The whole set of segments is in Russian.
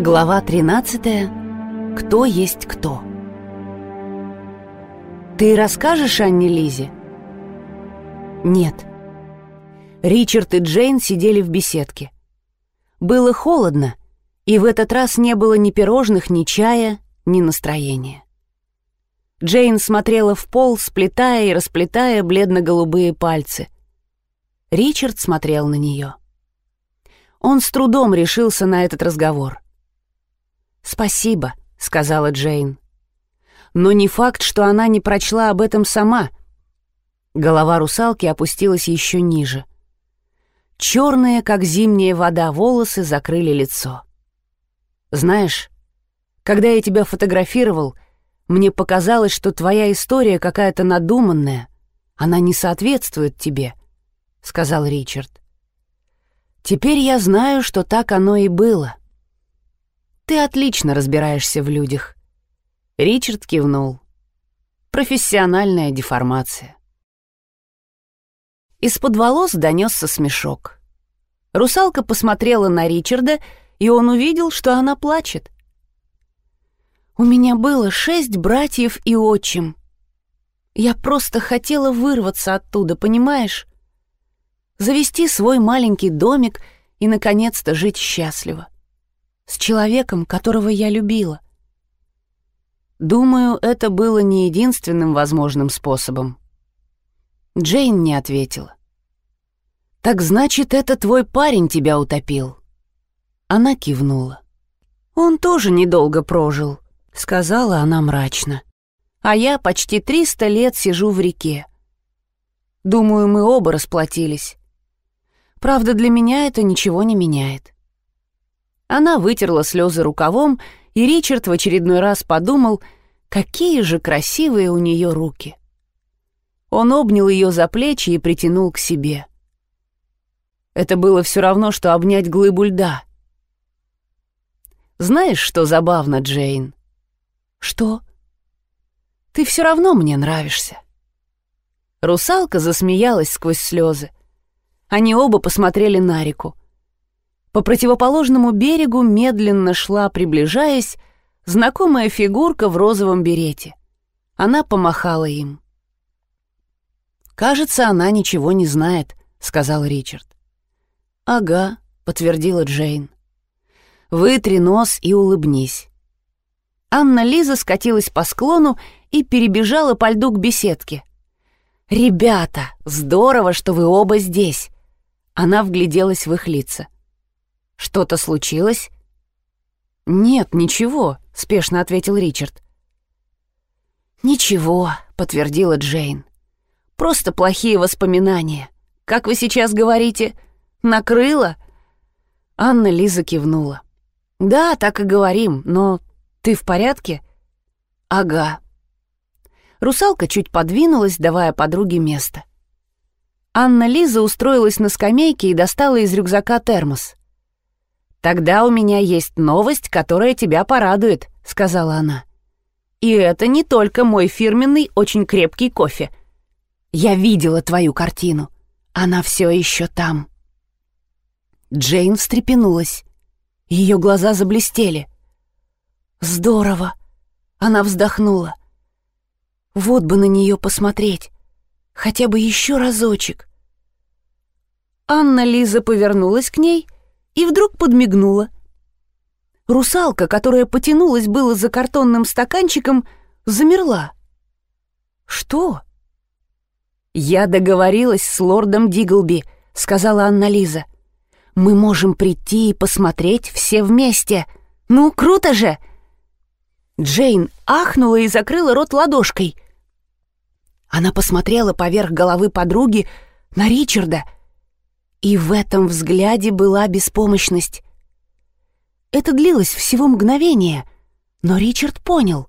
Глава 13. Кто есть кто? Ты расскажешь Анне Лизе? Нет. Ричард и Джейн сидели в беседке. Было холодно, и в этот раз не было ни пирожных, ни чая, ни настроения. Джейн смотрела в пол, сплетая и расплетая бледно-голубые пальцы. Ричард смотрел на нее. Он с трудом решился на этот разговор. «Спасибо», — сказала Джейн. Но не факт, что она не прочла об этом сама. Голова русалки опустилась еще ниже. Черные, как зимняя вода, волосы закрыли лицо. «Знаешь, когда я тебя фотографировал, мне показалось, что твоя история какая-то надуманная. Она не соответствует тебе», — сказал Ричард. «Теперь я знаю, что так оно и было. Ты отлично разбираешься в людях». Ричард кивнул. «Профессиональная деформация». Из-под волос донесся смешок. Русалка посмотрела на Ричарда, и он увидел, что она плачет. «У меня было шесть братьев и отчим. Я просто хотела вырваться оттуда, понимаешь? Завести свой маленький домик и, наконец-то, жить счастливо с человеком, которого я любила. Думаю, это было не единственным возможным способом. Джейн не ответила. «Так значит, это твой парень тебя утопил?» Она кивнула. «Он тоже недолго прожил», — сказала она мрачно. «А я почти триста лет сижу в реке. Думаю, мы оба расплатились. Правда, для меня это ничего не меняет. Она вытерла слезы рукавом, и Ричард в очередной раз подумал, какие же красивые у нее руки. Он обнял ее за плечи и притянул к себе. Это было все равно, что обнять глыбу льда. «Знаешь, что забавно, Джейн?» «Что?» «Ты все равно мне нравишься». Русалка засмеялась сквозь слезы. Они оба посмотрели на реку. По противоположному берегу медленно шла, приближаясь, знакомая фигурка в розовом берете. Она помахала им. «Кажется, она ничего не знает», — сказал Ричард. «Ага», — подтвердила Джейн. «Вытри нос и улыбнись». Анна Лиза скатилась по склону и перебежала по льду к беседке. «Ребята, здорово, что вы оба здесь!» Она вгляделась в их лица. Что-то случилось?» «Нет, ничего», — спешно ответил Ричард. «Ничего», — подтвердила Джейн. «Просто плохие воспоминания. Как вы сейчас говорите? Накрыло?» Анна Лиза кивнула. «Да, так и говорим, но ты в порядке?» «Ага». Русалка чуть подвинулась, давая подруге место. Анна Лиза устроилась на скамейке и достала из рюкзака термос. «Тогда у меня есть новость, которая тебя порадует», — сказала она. «И это не только мой фирменный, очень крепкий кофе. Я видела твою картину. Она все еще там». Джейн встрепенулась. Ее глаза заблестели. «Здорово!» Она вздохнула. «Вот бы на нее посмотреть. Хотя бы еще разочек». Анна Лиза повернулась к ней — и вдруг подмигнула. Русалка, которая потянулась было за картонным стаканчиком, замерла. «Что?» «Я договорилась с лордом Диглби», — сказала Анна-Лиза. «Мы можем прийти и посмотреть все вместе. Ну, круто же!» Джейн ахнула и закрыла рот ладошкой. Она посмотрела поверх головы подруги на Ричарда — и в этом взгляде была беспомощность. Это длилось всего мгновение, но Ричард понял.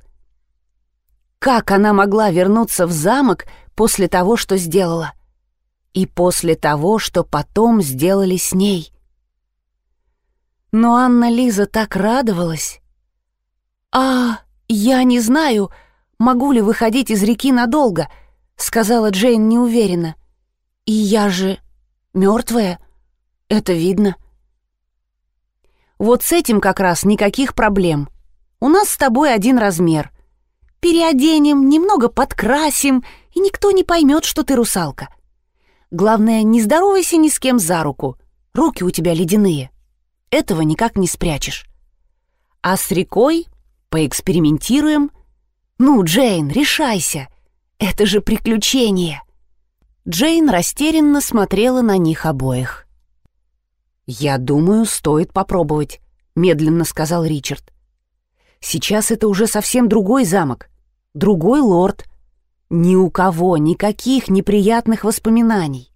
Как она могла вернуться в замок после того, что сделала? И после того, что потом сделали с ней? Но Анна-Лиза так радовалась. «А, я не знаю, могу ли выходить из реки надолго», — сказала Джейн неуверенно. «И я же Мертвая? Это видно. Вот с этим как раз никаких проблем. У нас с тобой один размер. Переоденем, немного подкрасим, и никто не поймет, что ты русалка. Главное, не здоровайся ни с кем за руку. Руки у тебя ледяные. Этого никак не спрячешь. А с рекой поэкспериментируем. Ну, Джейн, решайся. Это же приключение. Джейн растерянно смотрела на них обоих. «Я думаю, стоит попробовать», — медленно сказал Ричард. «Сейчас это уже совсем другой замок, другой лорд. Ни у кого никаких неприятных воспоминаний».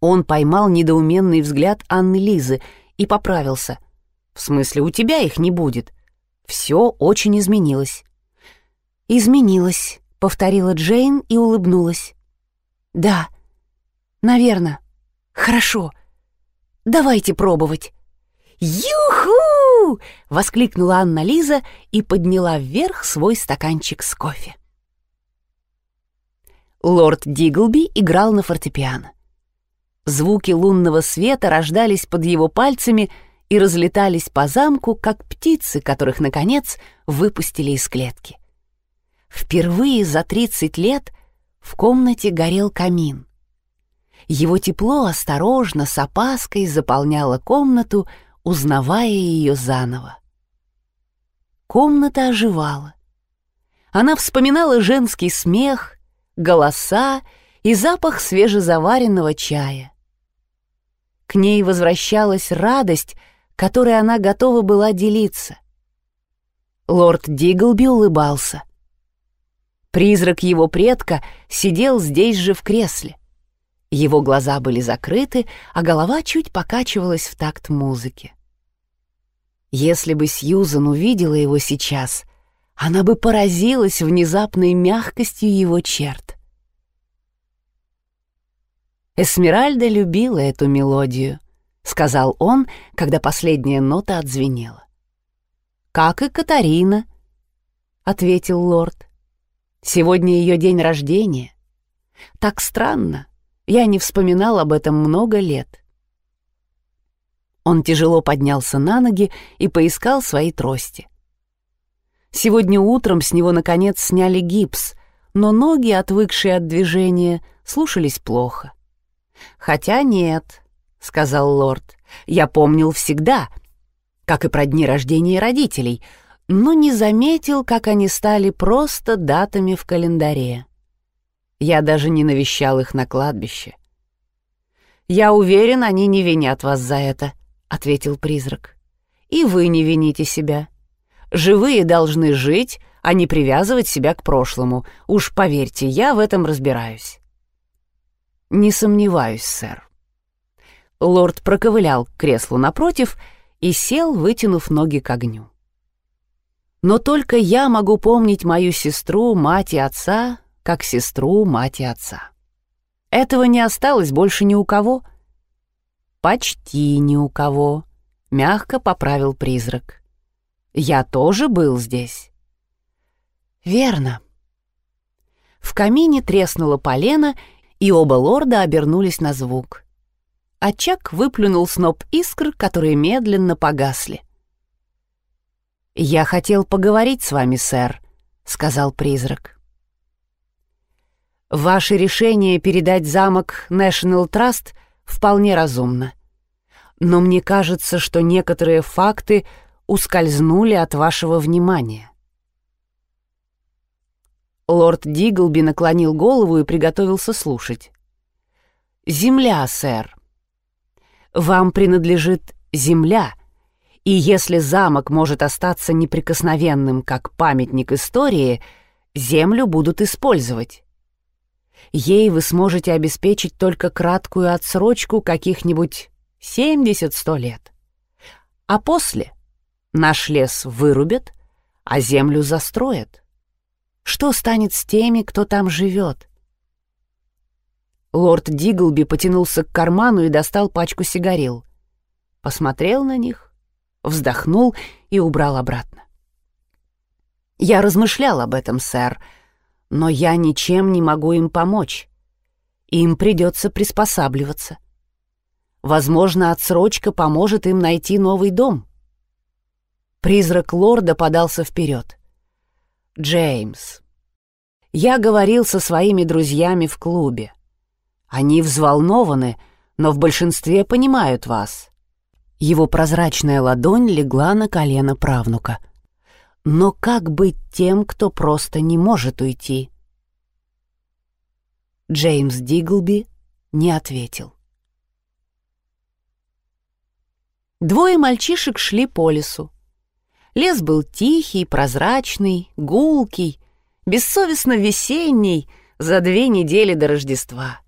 Он поймал недоуменный взгляд Анны Лизы и поправился. «В смысле, у тебя их не будет. Все очень изменилось». «Изменилось», — повторила Джейн и улыбнулась. «Да, наверное. Хорошо. Давайте пробовать». «Юху!» — воскликнула Анна Лиза и подняла вверх свой стаканчик с кофе. Лорд Диглби играл на фортепиано. Звуки лунного света рождались под его пальцами и разлетались по замку, как птицы, которых, наконец, выпустили из клетки. Впервые за 30 лет в комнате горел камин. Его тепло осторожно, с опаской заполняло комнату, узнавая ее заново. Комната оживала. Она вспоминала женский смех, голоса и запах свежезаваренного чая. К ней возвращалась радость, которой она готова была делиться. Лорд Диглби улыбался. Призрак его предка сидел здесь же в кресле. Его глаза были закрыты, а голова чуть покачивалась в такт музыки. Если бы Сьюзан увидела его сейчас, она бы поразилась внезапной мягкостью его черт. Эсмеральда любила эту мелодию, сказал он, когда последняя нота отзвенела. Как и Катарина, ответил лорд. Сегодня ее день рождения. Так странно. Я не вспоминал об этом много лет. Он тяжело поднялся на ноги и поискал свои трости. Сегодня утром с него, наконец, сняли гипс, но ноги, отвыкшие от движения, слушались плохо. «Хотя нет», — сказал лорд, — «я помнил всегда, как и про дни рождения родителей, но не заметил, как они стали просто датами в календаре. Я даже не навещал их на кладбище. «Я уверен, они не винят вас за это», — ответил призрак. «И вы не вините себя. Живые должны жить, а не привязывать себя к прошлому. Уж поверьте, я в этом разбираюсь». «Не сомневаюсь, сэр». Лорд проковылял к креслу напротив и сел, вытянув ноги к огню. Но только я могу помнить мою сестру, мать и отца, как сестру, мать и отца. Этого не осталось больше ни у кого. Почти ни у кого, мягко поправил призрак. Я тоже был здесь. Верно. В камине треснуло полено, и оба лорда обернулись на звук. Очаг выплюнул сноп искр, которые медленно погасли. «Я хотел поговорить с вами, сэр», — сказал призрак. «Ваше решение передать замок National Trust вполне разумно. Но мне кажется, что некоторые факты ускользнули от вашего внимания». Лорд Диглби наклонил голову и приготовился слушать. «Земля, сэр. Вам принадлежит земля» И если замок может остаться неприкосновенным как памятник истории, землю будут использовать. Ей вы сможете обеспечить только краткую отсрочку каких-нибудь 70-100 лет. А после наш лес вырубят, а землю застроят. Что станет с теми, кто там живет? Лорд Диглби потянулся к карману и достал пачку сигарил. Посмотрел на них, вздохнул и убрал обратно. «Я размышлял об этом, сэр, но я ничем не могу им помочь. Им придется приспосабливаться. Возможно, отсрочка поможет им найти новый дом. Призрак лорда подался вперед. «Джеймс, я говорил со своими друзьями в клубе. Они взволнованы, но в большинстве понимают вас». Его прозрачная ладонь легла на колено правнука. «Но как быть тем, кто просто не может уйти?» Джеймс Диглби не ответил. Двое мальчишек шли по лесу. Лес был тихий, прозрачный, гулкий, бессовестно весенний за две недели до Рождества.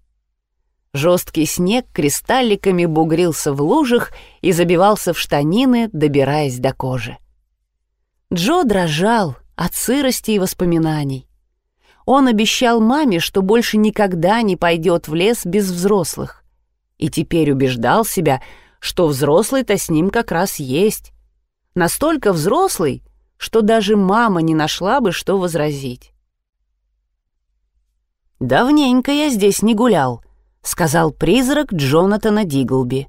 Жесткий снег кристалликами бугрился в лужах и забивался в штанины, добираясь до кожи. Джо дрожал от сырости и воспоминаний. Он обещал маме, что больше никогда не пойдет в лес без взрослых. И теперь убеждал себя, что взрослый-то с ним как раз есть. Настолько взрослый, что даже мама не нашла бы, что возразить. «Давненько я здесь не гулял», — сказал призрак Джонатана Диглби.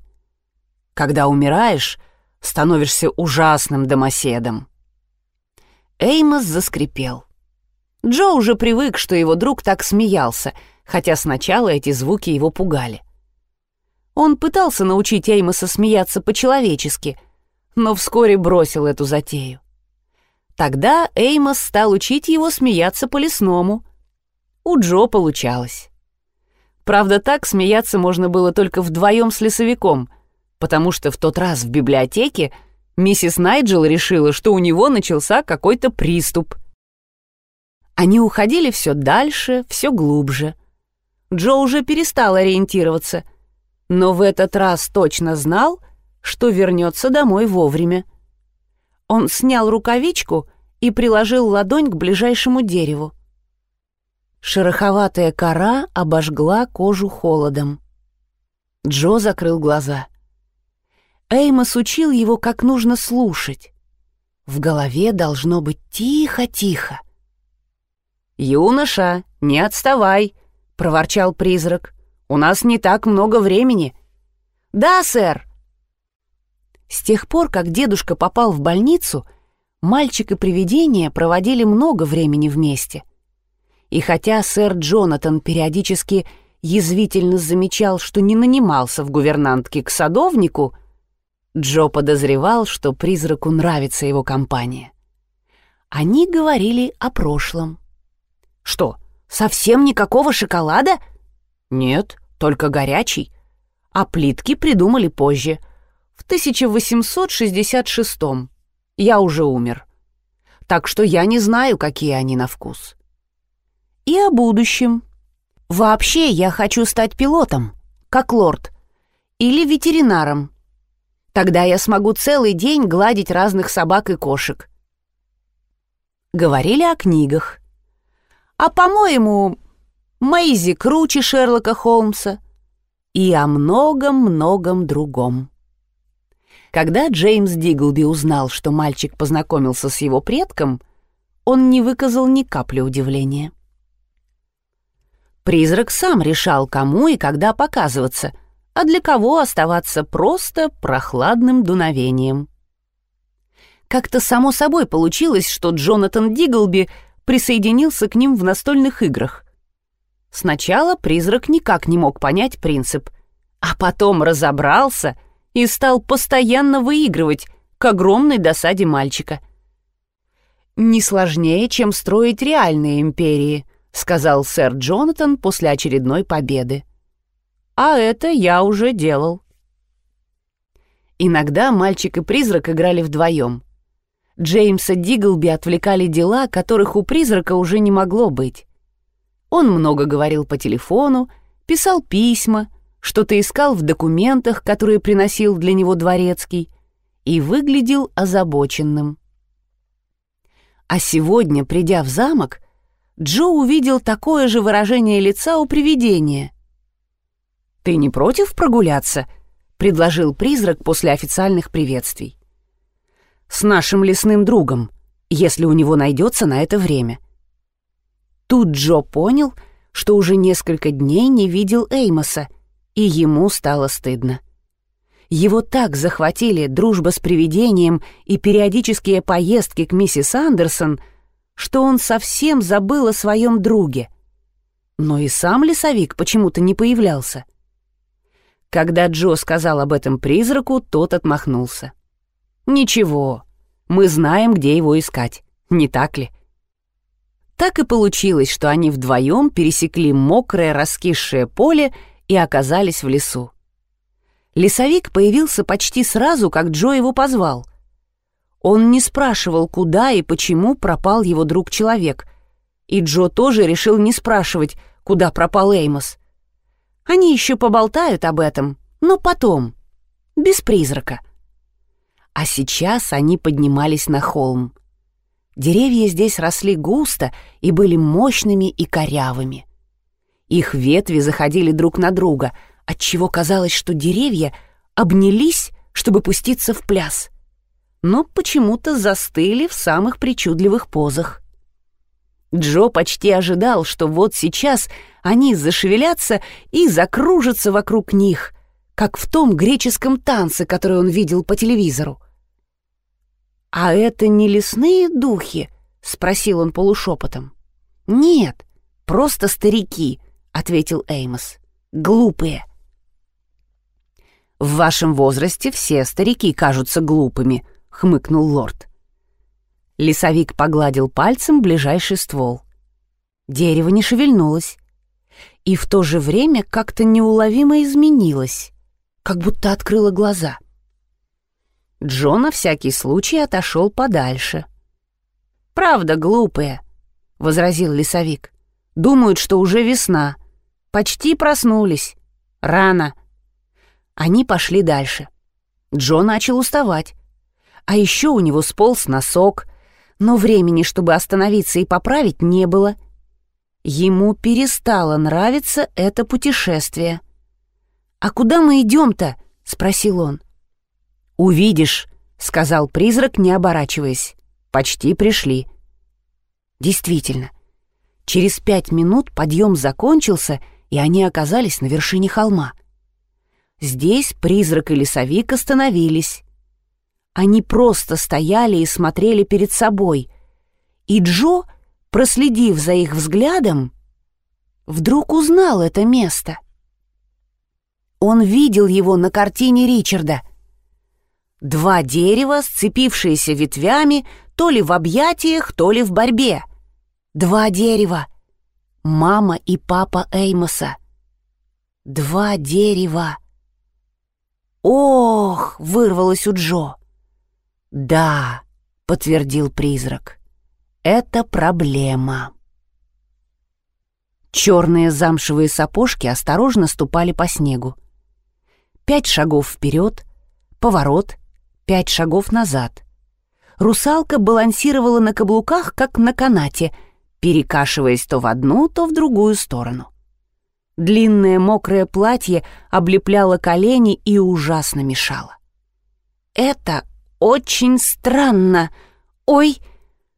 «Когда умираешь, становишься ужасным домоседом». Эймос заскрипел. Джо уже привык, что его друг так смеялся, хотя сначала эти звуки его пугали. Он пытался научить Эймоса смеяться по-человечески, но вскоре бросил эту затею. Тогда Эймос стал учить его смеяться по-лесному. У Джо получалось. Правда, так смеяться можно было только вдвоем с лесовиком, потому что в тот раз в библиотеке миссис Найджел решила, что у него начался какой-то приступ — они уходили все дальше, все глубже. Джо уже перестал ориентироваться, но в этот раз точно знал, что вернется домой вовремя. Он снял рукавичку и приложил ладонь к ближайшему дереву. Шероховатая кора обожгла кожу холодом. Джо закрыл глаза. Эймос учил его, как нужно слушать. В голове должно быть тихо-тихо. «Юноша, не отставай!» — проворчал призрак. «У нас не так много времени». «Да, сэр!» С тех пор, как дедушка попал в больницу, мальчик и привидение проводили много времени вместе. И хотя сэр Джонатан периодически язвительно замечал, что не нанимался в гувернантке к садовнику, Джо подозревал, что призраку нравится его компания. Они говорили о прошлом. Что, совсем никакого шоколада? Нет, только горячий. А плитки придумали позже, в 1866 -м. Я уже умер. Так что я не знаю, какие они на вкус. И о будущем. Вообще я хочу стать пилотом, как лорд, или ветеринаром. Тогда я смогу целый день гладить разных собак и кошек. Говорили о книгах. А, по-моему, Мэйзи круче Шерлока Холмса и о многом-многом другом. Когда Джеймс Диглби узнал, что мальчик познакомился с его предком, он не выказал ни капли удивления. Призрак сам решал, кому и когда показываться, а для кого оставаться просто прохладным дуновением. Как-то само собой получилось, что Джонатан Диглби присоединился к ним в настольных играх. Сначала призрак никак не мог понять принцип, а потом разобрался и стал постоянно выигрывать к огромной досаде мальчика. «Не сложнее, чем строить реальные империи», — сказал сэр Джонатан после очередной победы. «А это я уже делал». Иногда мальчик и призрак играли вдвоем. Джеймса Диглби отвлекали дела, которых у призрака уже не могло быть. Он много говорил по телефону, писал письма, что-то искал в документах, которые приносил для него дворецкий, и выглядел озабоченным. А сегодня, придя в замок, Джо увидел такое же выражение лица у привидения. «Ты не против прогуляться?» — предложил призрак после официальных приветствий с нашим лесным другом, если у него найдется на это время. Тут Джо понял, что уже несколько дней не видел Эймоса, и ему стало стыдно. Его так захватили дружба с привидением и периодические поездки к миссис Андерсон, что он совсем забыл о своем друге. Но и сам лесовик почему-то не появлялся. Когда Джо сказал об этом призраку, тот отмахнулся. «Ничего, мы знаем, где его искать, не так ли?» Так и получилось, что они вдвоем пересекли мокрое раскисшее поле и оказались в лесу. Лесовик появился почти сразу, как Джо его позвал. Он не спрашивал, куда и почему пропал его друг-человек, и Джо тоже решил не спрашивать, куда пропал Эймос. Они еще поболтают об этом, но потом, без призрака. А сейчас они поднимались на холм. Деревья здесь росли густо и были мощными и корявыми. Их ветви заходили друг на друга, отчего казалось, что деревья обнялись, чтобы пуститься в пляс, но почему-то застыли в самых причудливых позах. Джо почти ожидал, что вот сейчас они зашевелятся и закружатся вокруг них, как в том греческом танце, который он видел по телевизору. «А это не лесные духи?» — спросил он полушепотом. «Нет, просто старики», — ответил Эймос. «Глупые». «В вашем возрасте все старики кажутся глупыми», — хмыкнул лорд. Лесовик погладил пальцем ближайший ствол. Дерево не шевельнулось. И в то же время как-то неуловимо изменилось, как будто открыло глаза — Джо на всякий случай отошел подальше. «Правда, глупые», — возразил лесовик. «Думают, что уже весна. Почти проснулись. Рано». Они пошли дальше. Джо начал уставать. А еще у него сполз носок, но времени, чтобы остановиться и поправить, не было. Ему перестало нравиться это путешествие. «А куда мы идем-то?» — спросил он. «Увидишь», — сказал призрак, не оборачиваясь. «Почти пришли». Действительно, через пять минут подъем закончился, и они оказались на вершине холма. Здесь призрак и лесовик остановились. Они просто стояли и смотрели перед собой, и Джо, проследив за их взглядом, вдруг узнал это место. Он видел его на картине Ричарда — Два дерева, сцепившиеся ветвями, то ли в объятиях, то ли в борьбе. Два дерева. Мама и папа Эймоса. Два дерева. «Ох!» — вырвалось у Джо. «Да», — подтвердил призрак, — «это проблема». Черные замшевые сапожки осторожно ступали по снегу. Пять шагов вперед, поворот — пять шагов назад. Русалка балансировала на каблуках, как на канате, перекашиваясь то в одну, то в другую сторону. Длинное мокрое платье облепляло колени и ужасно мешало. «Это очень странно! Ой!»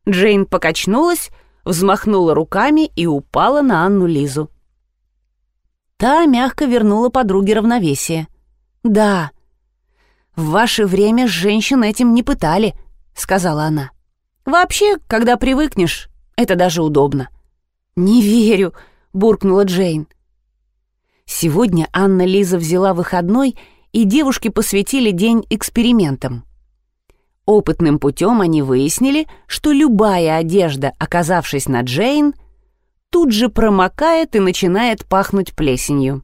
Джейн покачнулась, взмахнула руками и упала на Анну Лизу. Та мягко вернула подруге равновесие. «Да, «В ваше время женщин этим не пытали», — сказала она. «Вообще, когда привыкнешь, это даже удобно». «Не верю», — буркнула Джейн. Сегодня Анна Лиза взяла выходной, и девушки посвятили день экспериментам. Опытным путем они выяснили, что любая одежда, оказавшись на Джейн, тут же промокает и начинает пахнуть плесенью.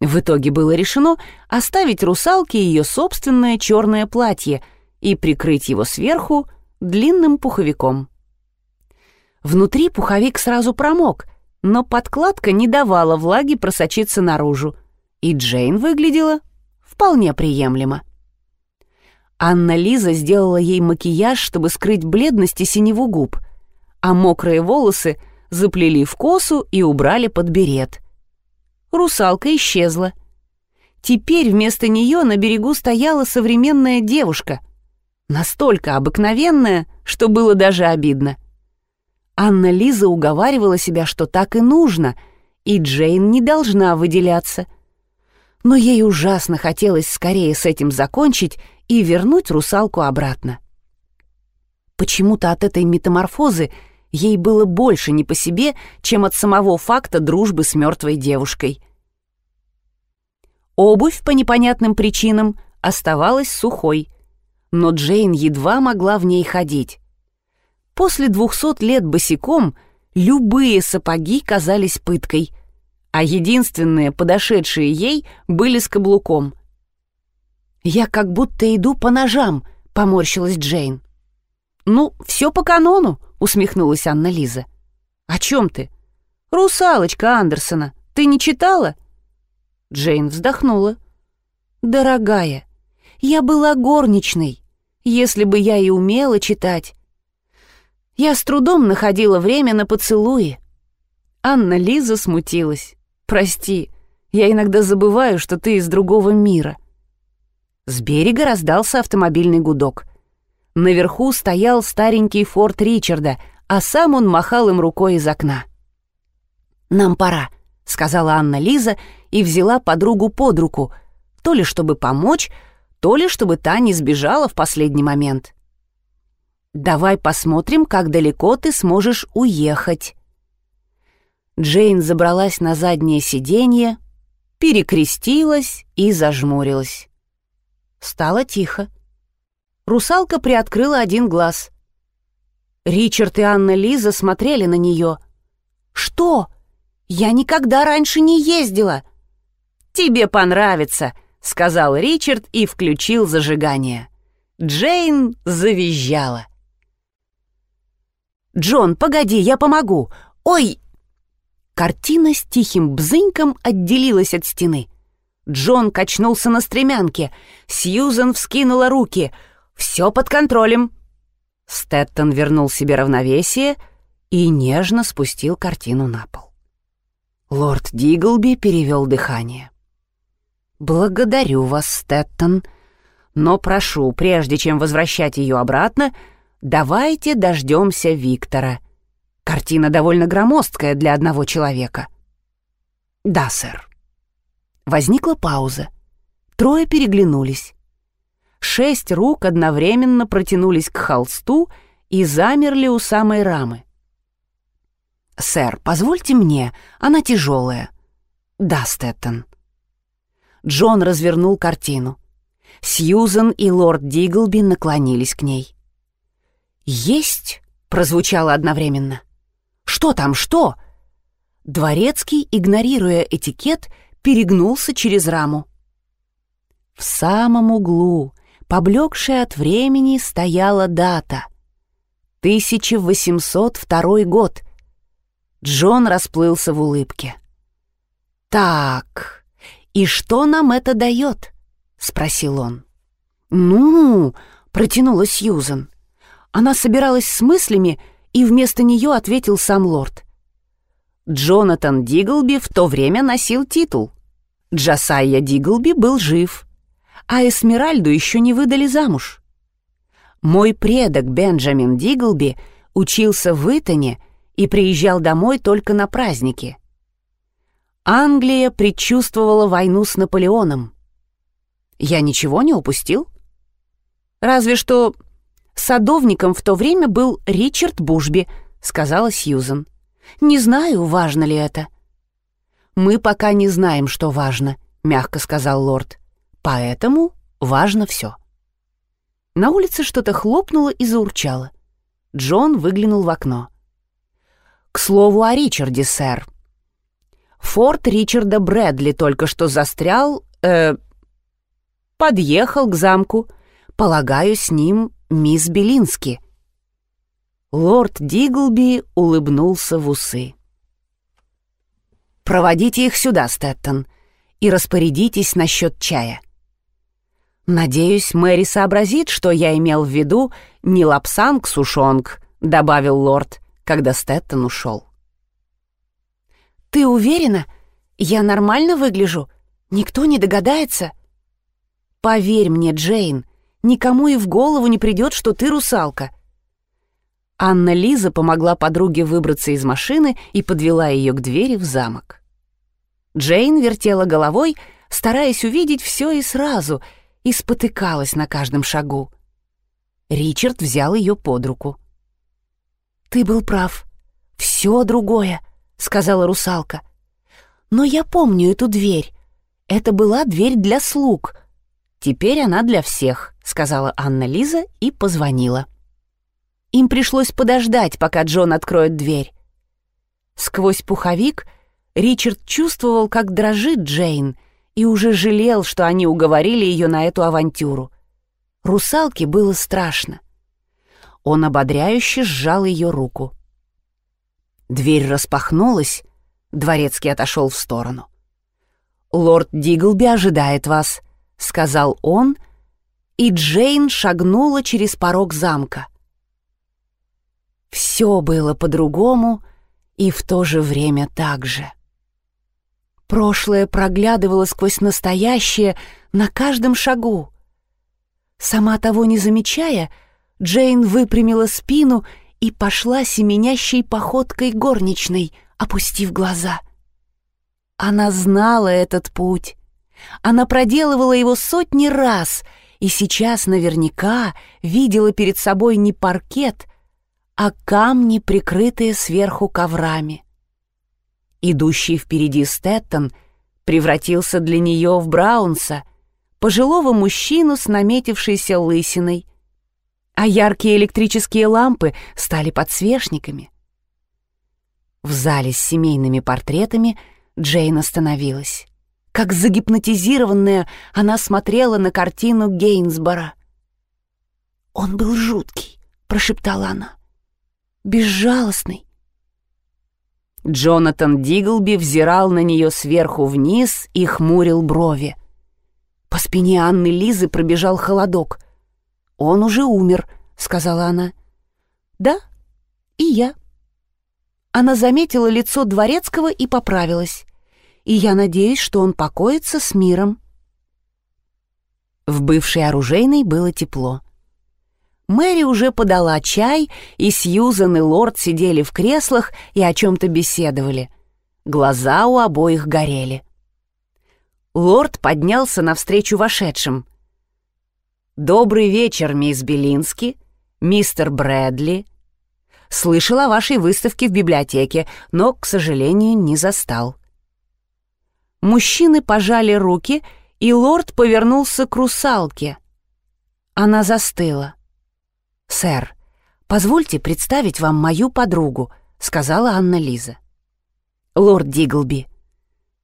В итоге было решено оставить русалке ее собственное черное платье и прикрыть его сверху длинным пуховиком. Внутри пуховик сразу промок, но подкладка не давала влаги просочиться наружу, и Джейн выглядела вполне приемлемо. Анна Лиза сделала ей макияж, чтобы скрыть бледность и синеву губ, а мокрые волосы заплели в косу и убрали под берет — русалка исчезла. Теперь вместо нее на берегу стояла современная девушка. Настолько обыкновенная, что было даже обидно. Анна Лиза уговаривала себя, что так и нужно, и Джейн не должна выделяться. но ей ужасно хотелось скорее с этим закончить и вернуть русалку обратно. Почему-то от этой метаморфозы ей было больше не по себе, чем от самого факта дружбы с мертвой девушкой. Обувь по непонятным причинам оставалась сухой, но Джейн едва могла в ней ходить. После двухсот лет босиком любые сапоги казались пыткой, а единственные, подошедшие ей, были с каблуком. «Я как будто иду по ножам», — поморщилась Джейн. «Ну, все по канону», — усмехнулась Анна Лиза. «О чем ты?» «Русалочка Андерсона. Ты не читала?» Джейн вздохнула. «Дорогая, я была горничной. Если бы я и умела читать. Я с трудом находила время на поцелуи». Анна Лиза смутилась. «Прости, я иногда забываю, что ты из другого мира». С берега раздался автомобильный гудок. Наверху стоял старенький форт Ричарда, а сам он махал им рукой из окна. «Нам пора», — сказала Анна Лиза и взяла подругу под руку, то ли чтобы помочь, то ли чтобы та не сбежала в последний момент. «Давай посмотрим, как далеко ты сможешь уехать». Джейн забралась на заднее сиденье, перекрестилась и зажмурилась. Стало тихо. Русалка приоткрыла один глаз. Ричард и Анна Лиза смотрели на нее. «Что? Я никогда раньше не ездила!» «Тебе понравится!» — сказал Ричард и включил зажигание. Джейн завизжала. «Джон, погоди, я помогу! Ой!» Картина с тихим бзыньком отделилась от стены. Джон качнулся на стремянке. Сьюзен вскинула руки. «Все под контролем». Стэттон вернул себе равновесие и нежно спустил картину на пол. Лорд Диглби перевел дыхание. «Благодарю вас, Стэттон, но прошу, прежде чем возвращать ее обратно, давайте дождемся Виктора. Картина довольно громоздкая для одного человека». «Да, сэр». Возникла пауза. Трое переглянулись. Шесть рук одновременно протянулись к холсту и замерли у самой рамы. «Сэр, позвольте мне, она тяжелая». «Да, Стэттон». Джон развернул картину. Сьюзен и лорд Диглби наклонились к ней. «Есть!» — прозвучало одновременно. «Что там, что?» Дворецкий, игнорируя этикет, — перегнулся через раму. В самом углу, поблекшая от времени, стояла дата. 1802 год. Джон расплылся в улыбке. «Так, и что нам это дает?» — спросил он. «Ну...» — протянула Сьюзен. Она собиралась с мыслями, и вместо нее ответил сам лорд. Джонатан Диглби в то время носил титул. Джасайя Диглби был жив, а Эсмеральду еще не выдали замуж. Мой предок Бенджамин Диглби учился в Итоне и приезжал домой только на праздники. Англия предчувствовала войну с Наполеоном. Я ничего не упустил? Разве что садовником в то время был Ричард Бушби, сказала Сьюзен. Не знаю, важно ли это. «Мы пока не знаем, что важно», — мягко сказал лорд. «Поэтому важно все». На улице что-то хлопнуло и заурчало. Джон выглянул в окно. «К слову о Ричарде, сэр. Форт Ричарда Брэдли только что застрял... Э, подъехал к замку. Полагаю, с ним мисс Белински». Лорд Диглби улыбнулся в усы. Проводите их сюда, Стэттон, и распорядитесь насчет чая. Надеюсь, Мэри сообразит, что я имел в виду не лапсанг-сушонг, добавил лорд, когда Стэттон ушел. Ты уверена? Я нормально выгляжу? Никто не догадается? Поверь мне, Джейн, никому и в голову не придет, что ты русалка. Анна Лиза помогла подруге выбраться из машины и подвела ее к двери в замок. Джейн вертела головой, стараясь увидеть все и сразу, и спотыкалась на каждом шагу. Ричард взял ее под руку. «Ты был прав. Все другое», — сказала русалка. «Но я помню эту дверь. Это была дверь для слуг. Теперь она для всех», — сказала Анна Лиза и позвонила. Им пришлось подождать, пока Джон откроет дверь. Сквозь пуховик Ричард чувствовал, как дрожит Джейн, и уже жалел, что они уговорили ее на эту авантюру. Русалке было страшно. Он ободряюще сжал ее руку. Дверь распахнулась, дворецкий отошел в сторону. «Лорд Диглби ожидает вас», — сказал он, и Джейн шагнула через порог замка. Все было по-другому и в то же время так же. Прошлое проглядывало сквозь настоящее на каждом шагу. Сама того не замечая, Джейн выпрямила спину и пошла семенящей походкой горничной, опустив глаза. Она знала этот путь. Она проделывала его сотни раз и сейчас наверняка видела перед собой не паркет, а камни, прикрытые сверху коврами. Идущий впереди Стэттон превратился для нее в Браунса — пожилого мужчину с наметившейся лысиной, а яркие электрические лампы стали подсвечниками. В зале с семейными портретами Джейн остановилась. Как загипнотизированная, она смотрела на картину Гейнсбора. «Он был жуткий», — прошептала она. «Безжалостный». Джонатан Диглби взирал на нее сверху вниз и хмурил брови. По спине Анны Лизы пробежал холодок. «Он уже умер», — сказала она. «Да, и я». Она заметила лицо Дворецкого и поправилась. «И я надеюсь, что он покоится с миром». В бывшей оружейной было тепло. Мэри уже подала чай, и Сьюзан и Лорд сидели в креслах и о чем-то беседовали. Глаза у обоих горели. Лорд поднялся навстречу вошедшим. «Добрый вечер, мисс Белински, мистер Брэдли. Слышал о вашей выставке в библиотеке, но, к сожалению, не застал». Мужчины пожали руки, и лорд повернулся к русалке. Она застыла. «Сэр, позвольте представить вам мою подругу», — сказала Анна Лиза. «Лорд Диглби,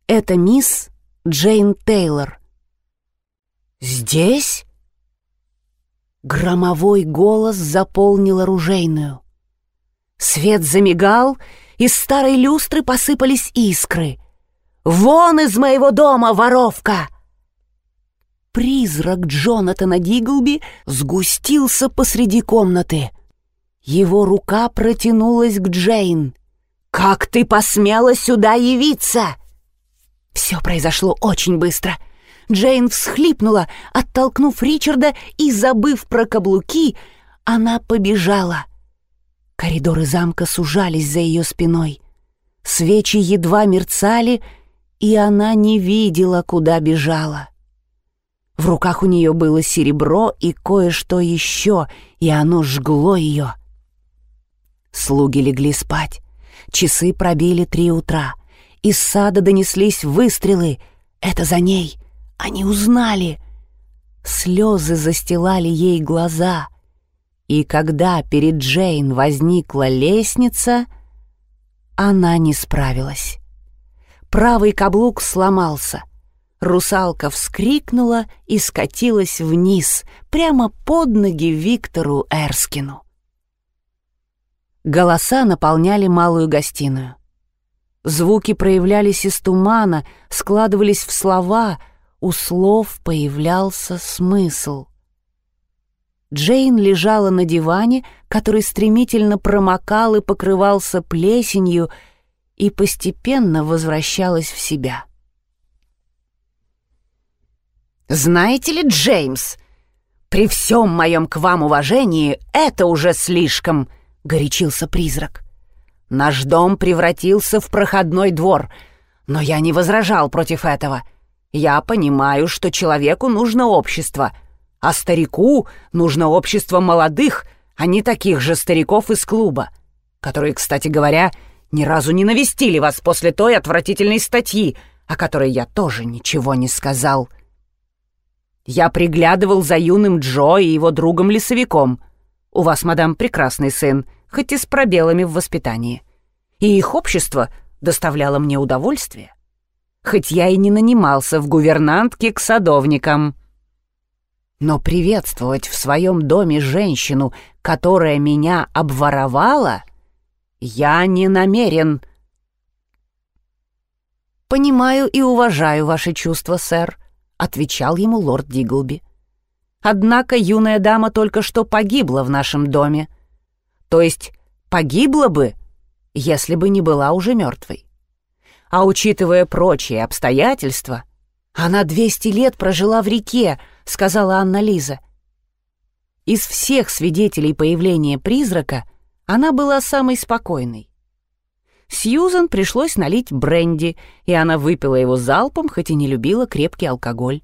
это мисс Джейн Тейлор. «Здесь?» Громовой голос заполнил оружейную. Свет замигал, из старой люстры посыпались искры. «Вон из моего дома, воровка!» Призрак Джонатана Диглби сгустился посреди комнаты. Его рука протянулась к Джейн. «Как ты посмела сюда явиться?» Все произошло очень быстро. Джейн всхлипнула, оттолкнув Ричарда, и, забыв про каблуки, она побежала. Коридоры замка сужались за ее спиной. Свечи едва мерцали, и она не видела, куда бежала. В руках у нее было серебро и кое-что еще, и оно жгло ее. Слуги легли спать. Часы пробили три утра — из сада донеслись выстрелы. Это за ней. Они узнали. Слезы застилали ей глаза. И когда перед Джейн возникла лестница, она не справилась. Правый каблук сломался. Русалка вскрикнула и скатилась вниз, прямо под ноги Виктору Эрскину. Голоса наполняли малую гостиную. Звуки проявлялись из тумана, складывались в слова, у слов появлялся смысл. Джейн лежала на диване, который стремительно промокал и покрывался плесенью, и постепенно возвращалась в себя. «Знаете ли, Джеймс, при всем моем к вам уважении это уже слишком!» — горячился призрак. Наш дом превратился в проходной двор, но я не возражал против этого. Я понимаю, что человеку нужно общество, а старику нужно общество молодых, а не таких же стариков из клуба, которые, кстати говоря, ни разу не навестили вас после той отвратительной статьи, о которой я тоже ничего не сказал. Я приглядывал за юным Джо и его другом-лесовиком. У вас, мадам, прекрасный сын, хоть и с пробелами в воспитании. И их общество доставляло мне удовольствие. Хоть я и не нанимался в гувернантке к садовникам. Но приветствовать в своем доме женщину, которая меня обворовала, я не намерен. «Понимаю и уважаю ваши чувства, сэр», — отвечал ему лорд Диглби. «Однако юная дама только что погибла в нашем доме. То есть погибла бы, если бы не была уже мертвой. А учитывая прочие обстоятельства, она двести лет прожила в реке, — сказала Анна Лиза. Из всех свидетелей появления призрака она была самой спокойной. Сьюзан пришлось налить бренди, и она выпила его залпом, хоть и не любила крепкий алкоголь.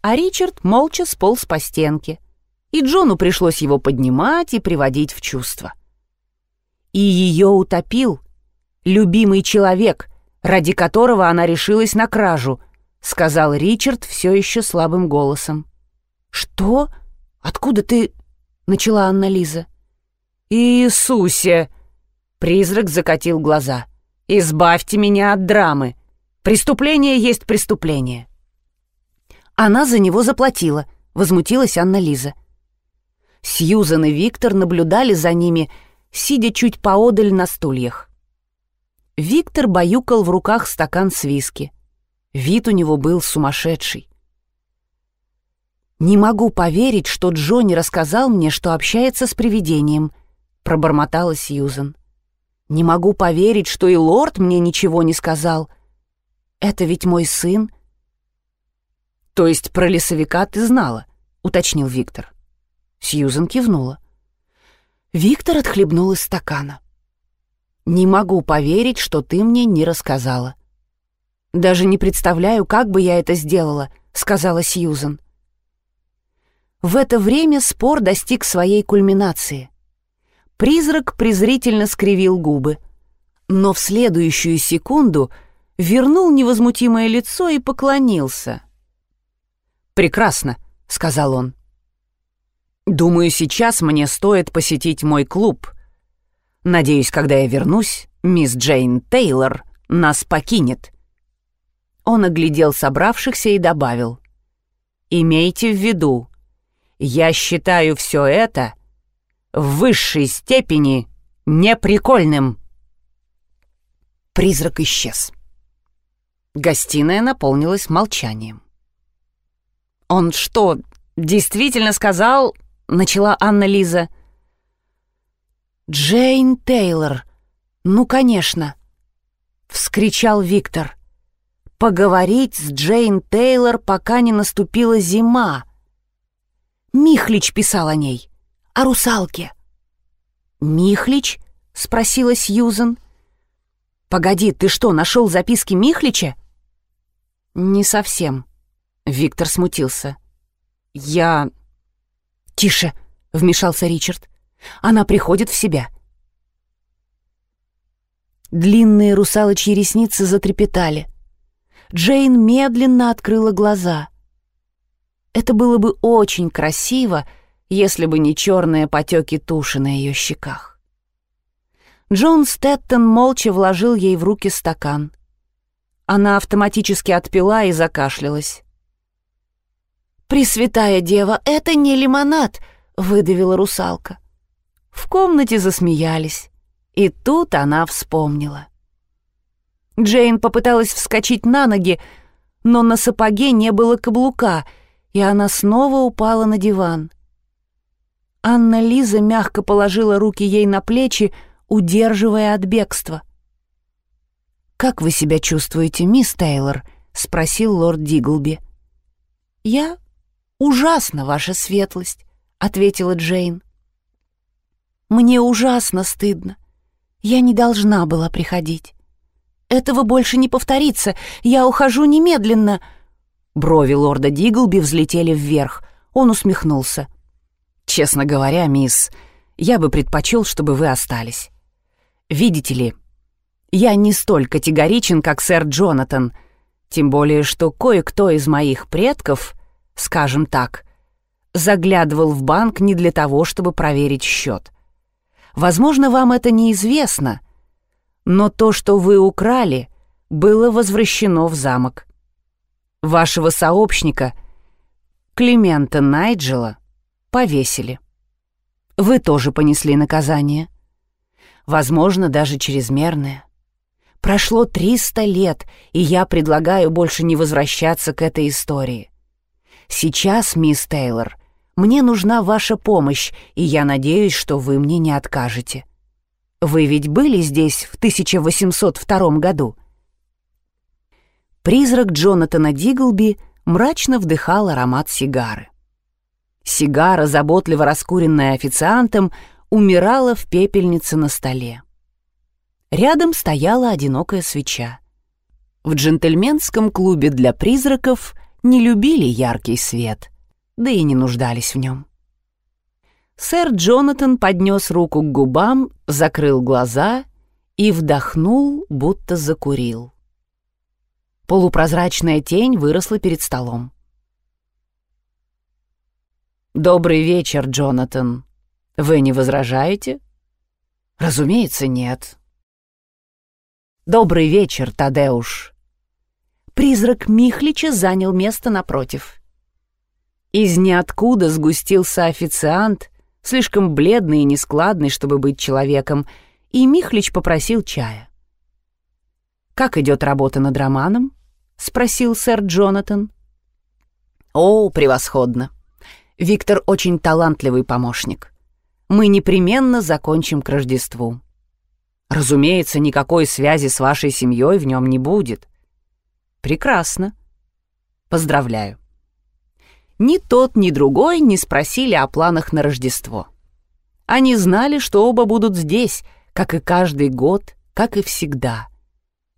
А Ричард молча сполз по стенке, и Джону пришлось его поднимать и приводить в чувство. И ее утопил любимый человек, ради которого она решилась на кражу, сказал Ричард все еще слабым голосом. «Что? Откуда ты...» — начала Анна-Лиза. «Иисусе!» — призрак закатил глаза. «Избавьте меня от драмы. Преступление есть преступление». Она за него заплатила, возмутилась Анна-Лиза. Сьюзан и Виктор наблюдали за ними, сидя чуть поодаль на стульях. Виктор баюкал в руках стакан с виски. Вид у него был сумасшедший. «Не могу поверить, что Джонни рассказал мне, что общается с привидением», — пробормотала Сьюзен. «Не могу поверить, что и лорд мне ничего не сказал. Это ведь мой сын». «То есть про лесовика ты знала?» — уточнил Виктор. Сьюзен кивнула. Виктор отхлебнул из стакана. «Не могу поверить, что ты мне не рассказала». «Даже не представляю, как бы я это сделала», — сказала Сьюзен. В это время спор достиг своей кульминации. Призрак презрительно скривил губы, но в следующую секунду вернул невозмутимое лицо и поклонился. «Прекрасно», — сказал он. «Думаю, сейчас мне стоит посетить мой клуб. Надеюсь, когда я вернусь, мисс Джейн Тейлор нас покинет». Он оглядел собравшихся и добавил. «Имейте в виду, я считаю все это в высшей степени неприкольным. Призрак исчез. Гостиная наполнилась молчанием. «Он что, действительно сказал?» — начала Анна Лиза. «Джейн Тейлор. Ну, конечно!» — вскричал Виктор. «Поговорить с Джейн Тейлор, пока не наступила зима. Михлич писал о ней, о русалке. «Михлич?» — спросила Сьюзен. «Погоди, ты что, нашел записки Михлича?» «Не совсем». Виктор смутился. «Я...» «Тише!» — вмешался Ричард. «Она приходит в себя». Длинные русалочьи ресницы затрепетали. Джейн медленно открыла глаза. Это было бы очень красиво, если бы не черные потеки туши на ее щеках. Джон Стэттон молча вложил ей в руки стакан. Она автоматически отпила и закашлялась. «Пресвятая дева, это не лимонад!» — выдавила русалка. В комнате засмеялись, и тут она вспомнила. Джейн попыталась вскочить на ноги, но на сапоге не было каблука — и она снова упала на диван. Анна Лиза мягко положила руки ей на плечи, удерживая от бегства. «Как вы себя чувствуете, мисс Тейлор?» — спросил лорд Диглби. «Я ужасно, ваша светлость», — ответила Джейн. «Мне ужасно стыдно. Я не должна была приходить. Этого больше не повторится. Я ухожу немедленно», Брови лорда Диглби взлетели вверх. Он усмехнулся. «Честно говоря, мисс, я бы предпочел, чтобы вы остались. Видите ли, я не столь категоричен, как сэр Джонатан, тем более, что кое-кто из моих предков, скажем так, заглядывал в банк не для того, чтобы проверить счет. Возможно, вам это неизвестно, но то, что вы украли, было возвращено в замок. Вашего сообщника, Климента Найджела, повесили. Вы тоже понесли наказание. Возможно, даже чрезмерное. Прошло 300 лет, и я предлагаю больше не возвращаться к этой истории. Сейчас, мисс Тейлор, мне нужна ваша помощь, и я надеюсь, что вы мне не откажете. Вы ведь были здесь в 1802 году?» Призрак Джонатана Диглби мрачно вдыхал аромат сигары. Сигара, заботливо раскуренная официантом, умирала в пепельнице на столе. Рядом стояла одинокая свеча. В джентльменском клубе для призраков не любили яркий свет, да и не нуждались в нем. Сэр Джонатан поднес руку к губам, закрыл глаза и вдохнул, будто закурил. Полупрозрачная тень выросла перед столом. «Добрый вечер, Джонатан. Вы не возражаете?» «Разумеется, нет». «Добрый вечер, Тадеуш». Призрак Михлича занял место напротив. Из ниоткуда сгустился официант, слишком бледный и нескладный, чтобы быть человеком, и Михлич попросил чая. «Как идет работа над романом?» — спросил сэр Джонатан. «О, превосходно!» Виктор очень талантливый помощник. Мы непременно закончим к Рождеству. Разумеется, никакой связи с вашей семьей в нем не будет. Прекрасно. Поздравляю. Ни тот, ни другой не спросили о планах на Рождество. Они знали, что оба будут здесь, как и каждый год, как и всегда.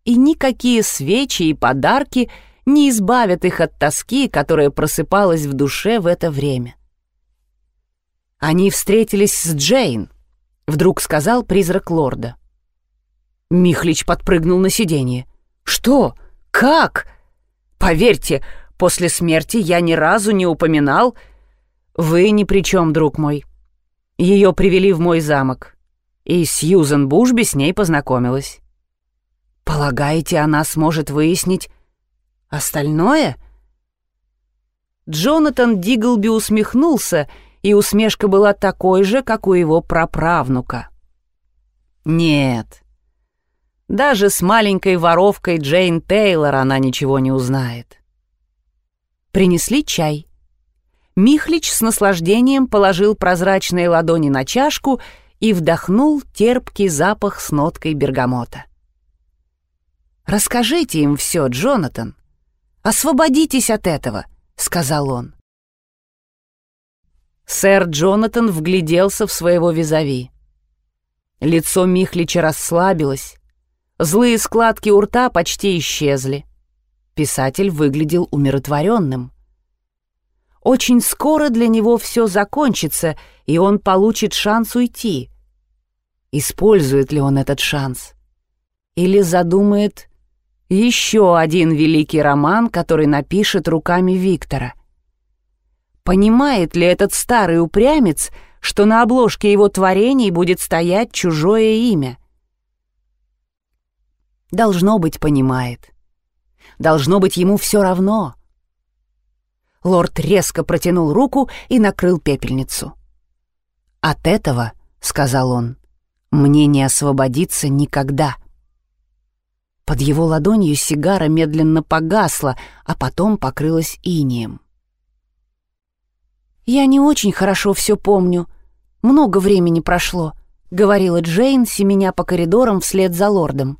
И никакие свечи и подарки — не избавят их от тоски, которая просыпалась в душе в это время. Они встретились с Джейн, вдруг сказал призрак лорда. Михлич подпрыгнул на сиденье. «Что? Как? Поверьте, после смерти я ни разу не упоминал...» «Вы ни при чем, друг мой. Ее привели в мой замок, и Сьюзен Бушби с ней познакомилась. Полагаете, она сможет выяснить, Остальное? Джонатан Диглби усмехнулся, и усмешка была такой же, как у его праправнука. Нет. Даже с маленькой воровкой Джейн Тейлор она ничего не узнает. Принесли чай. Михлич с наслаждением положил прозрачные ладони на чашку и вдохнул терпкий запах с ноткой бергамота. «Расскажите им все, Джонатан», «Освободитесь от этого», — сказал он. Сэр Джонатан вгляделся в своего визави. Лицо Михлича расслабилось, злые складки у рта почти исчезли. Писатель выглядел умиротворенным. Очень скоро для него все закончится, и он получит шанс уйти. Использует ли он этот шанс? Или задумает еще один великий роман, который напишет руками Виктора. Понимает ли этот старый упрямец, что на обложке его творений будет стоять чужое имя? Должно быть, понимает. Должно быть, ему все равно. Лорд резко протянул руку и накрыл пепельницу. «От этого, — сказал он, — мне не освободиться никогда». Под его ладонью сигара медленно погасла, а потом покрылась инием. «Я не очень хорошо все помню. Много времени прошло», — говорила Джейн, семеня по коридорам вслед за лордом.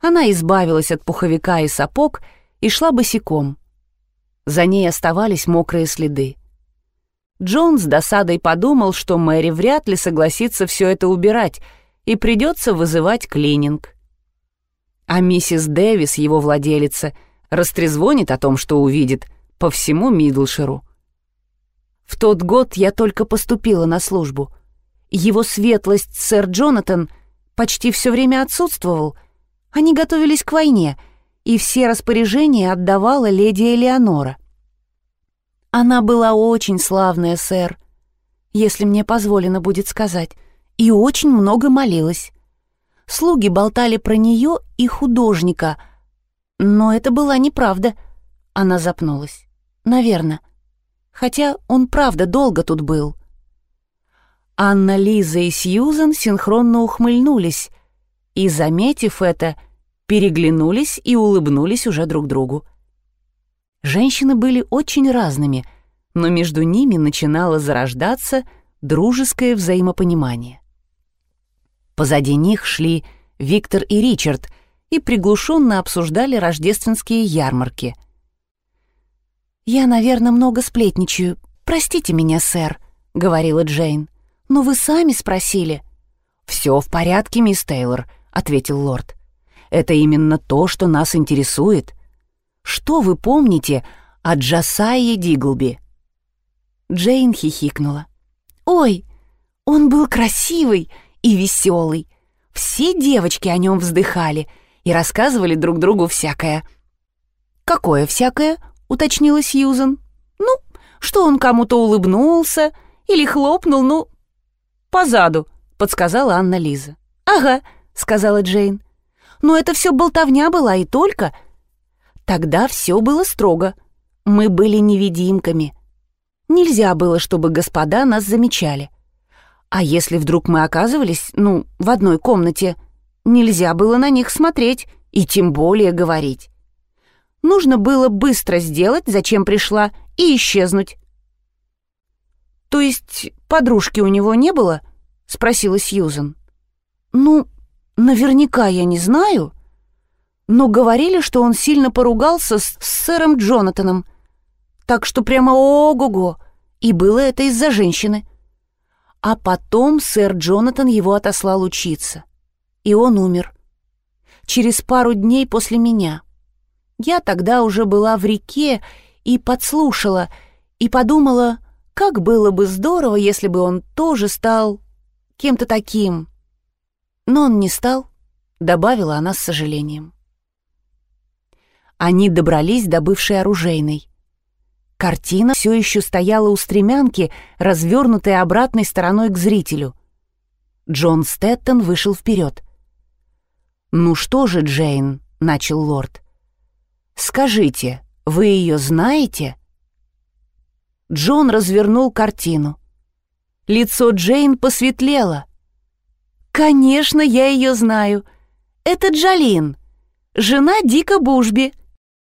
Она избавилась от пуховика и сапог и шла босиком. За ней оставались мокрые следы. Джон с досадой подумал, что Мэри вряд ли согласится все это убирать, и придется вызывать клининг. А миссис Дэвис, его владелица, растрезвонит о том, что увидит, по всему Мидлширу. В тот год я только поступила на службу. Его светлость, сэр Джонатан, почти все время отсутствовал. Они готовились к войне, и все распоряжения отдавала леди Элеонора. Она была очень славная, сэр, если мне позволено будет сказать, и очень много молилась. Слуги болтали про нее и художника, но это была неправда. Она запнулась. Наверное. Хотя он правда долго тут был. Анна, Лиза и Сьюзан синхронно ухмыльнулись и, заметив это, переглянулись и улыбнулись уже друг другу. Женщины были очень разными, но между ними начинало зарождаться дружеское взаимопонимание. Позади них шли Виктор и Ричард и приглушенно обсуждали рождественские ярмарки. «Я, наверное, много сплетничаю. Простите меня, сэр», — говорила Джейн. «Но вы сами спросили». «Все в порядке, мисс Тейлор», — ответил лорд. «Это именно то, что нас интересует. Что вы помните о Джасае Диглби?» Джейн хихикнула. «Ой, он был красивый и веселый. Все девочки о нем вздыхали и рассказывали друг другу всякое». «Какое всякое?» — уточнила Сьюзен. «Ну, что он кому-то улыбнулся или хлопнул, ну, по заду», — подсказала Анна Лиза. «Ага», — сказала Джейн. «Но это все болтовня была и только...» Тогда все было строго. Мы были невидимками. Нельзя было, чтобы господа нас замечали. А если вдруг мы оказывались, ну, в одной комнате, нельзя было на них смотреть и тем более говорить. Нужно было быстро сделать, зачем пришла, и исчезнуть. «То есть подружки у него не было?» — спросила Сьюзен. «Ну, наверняка я не знаю, но говорили, что он сильно поругался с, с сэром Джонатаном, так что прямо ого-го, и было это из-за женщины. А потом сэр Джонатан его отослал учиться, и он умер. Через пару дней после меня. Я тогда уже была в реке и подслушала, и подумала, как было бы здорово, если бы он тоже стал кем-то таким. Но он не стал, добавила она с сожалением. Они добрались до бывшей оружейной. Картина все еще стояла у стремянки, развернутая обратной стороной к зрителю. Джон Стэттон вышел вперед. «Ну что же, Джейн», — начал лорд, Скажите, вы ее знаете?» Джон развернул картину. Лицо Джейн посветлело. «Конечно, я ее знаю. Это Джалин, жена Дика Бушби»,